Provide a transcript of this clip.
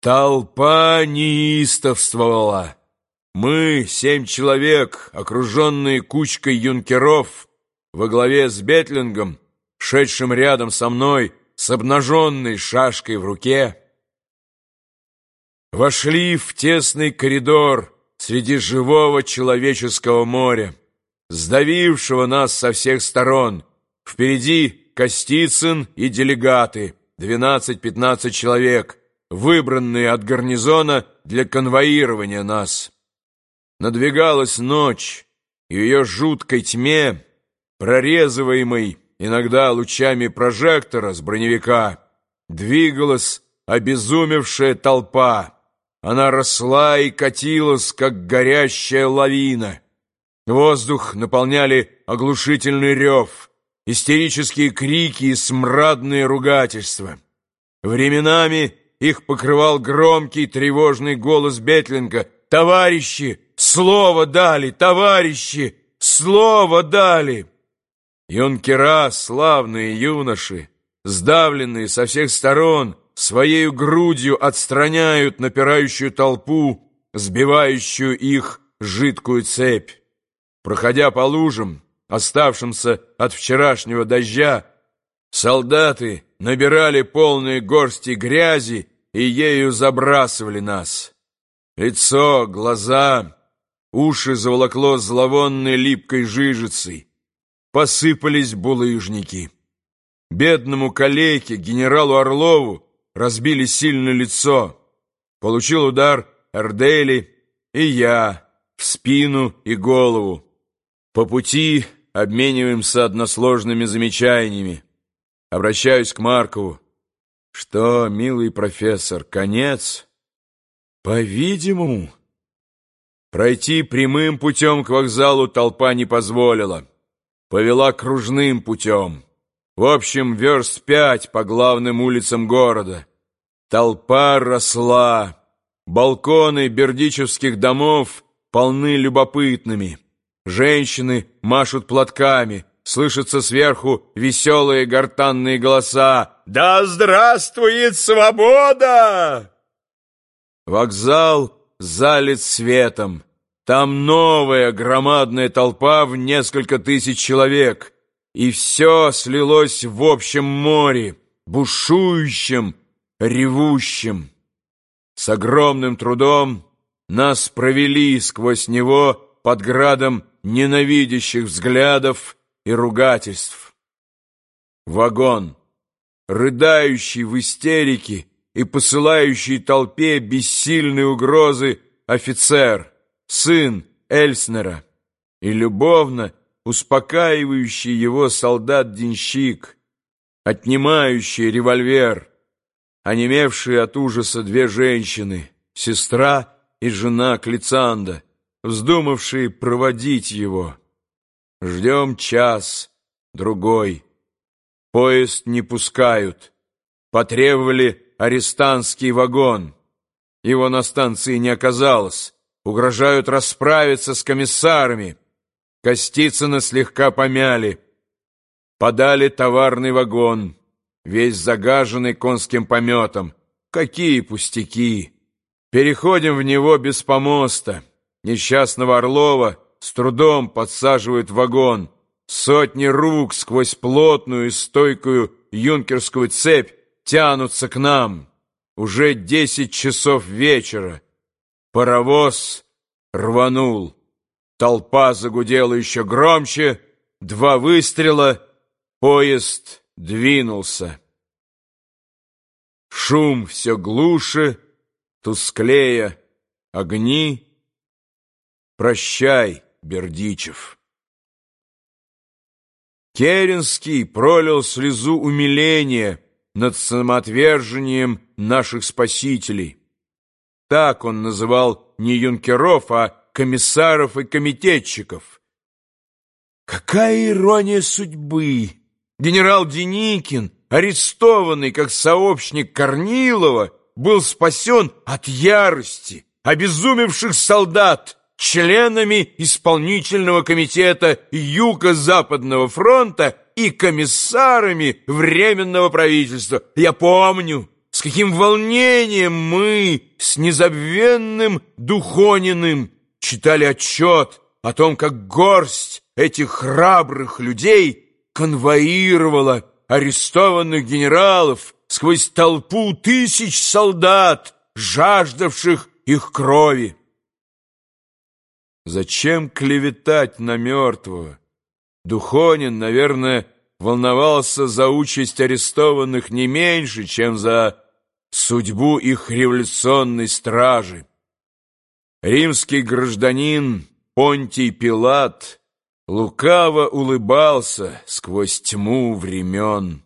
Толпа неистовствовала. Мы, семь человек, окруженные кучкой юнкеров, во главе с Бетлингом, шедшим рядом со мной с обнаженной шашкой в руке, вошли в тесный коридор среди живого человеческого моря, сдавившего нас со всех сторон. Впереди Костицын и делегаты, 12-15 человек, выбранные от гарнизона для конвоирования нас. Надвигалась ночь, и в ее жуткой тьме, прорезываемой иногда лучами прожектора с броневика, двигалась обезумевшая толпа. Она росла и катилась, как горящая лавина. Воздух наполняли оглушительный рев, истерические крики и смрадные ругательства. Временами их покрывал громкий тревожный голос Бетлинга «Товарищи, слово дали! Товарищи, слово дали!» Юнкера, славные юноши, сдавленные со всех сторон, своею грудью отстраняют напирающую толпу, сбивающую их жидкую цепь. Проходя по лужам, оставшимся от вчерашнего дождя, солдаты набирали полные горсти грязи и ею забрасывали нас. Лицо, глаза, уши заволокло зловонной липкой жижицей. Посыпались булыжники. Бедному калеке, генералу Орлову, разбили сильно лицо. Получил удар Эрдели и я в спину и голову. По пути обмениваемся односложными замечаниями. Обращаюсь к Маркову. Что, милый профессор, конец? По-видимому. Пройти прямым путем к вокзалу толпа не позволила. Повела кружным путем. В общем, верст пять по главным улицам города. Толпа росла. Балконы бердичевских домов полны любопытными. Женщины машут платками, слышатся сверху веселые гортанные голоса «Да здравствует свобода!» Вокзал залит светом. Там новая громадная толпа в несколько тысяч человек, и все слилось в общем море, бушующем, ревущем. С огромным трудом нас провели сквозь него под градом ненавидящих взглядов и ругательств. Вагон, рыдающий в истерике и посылающий толпе бессильные угрозы офицер, сын Эльснера, и любовно успокаивающий его солдат-денщик, отнимающий револьвер, онемевшие от ужаса две женщины, сестра и жена Клицанда, вздумавшие проводить его. Ждем час, другой. Поезд не пускают. Потребовали арестантский вагон. Его на станции не оказалось. Угрожают расправиться с комиссарами. Костицына слегка помяли. Подали товарный вагон, весь загаженный конским пометом. Какие пустяки! Переходим в него без помоста. Несчастного Орлова с трудом подсаживают вагон. Сотни рук сквозь плотную и стойкую юнкерскую цепь тянутся к нам. Уже десять часов вечера. Паровоз рванул. Толпа загудела еще громче. Два выстрела. Поезд двинулся. Шум все глуше, тусклее. Огни Прощай, Бердичев. Керенский пролил слезу умиления над самоотвержением наших спасителей. Так он называл не юнкеров, а комиссаров и комитетчиков. Какая ирония судьбы! Генерал Деникин, арестованный как сообщник Корнилова, был спасен от ярости обезумевших солдат, членами исполнительного комитета Юго-Западного фронта и комиссарами Временного правительства. Я помню, с каким волнением мы с незабвенным Духониным читали отчет о том, как горсть этих храбрых людей конвоировала арестованных генералов сквозь толпу тысяч солдат, жаждавших их крови. Зачем клеветать на мертвого? Духонин, наверное, волновался за участь арестованных не меньше, чем за судьбу их революционной стражи. Римский гражданин Понтий Пилат лукаво улыбался сквозь тьму времен.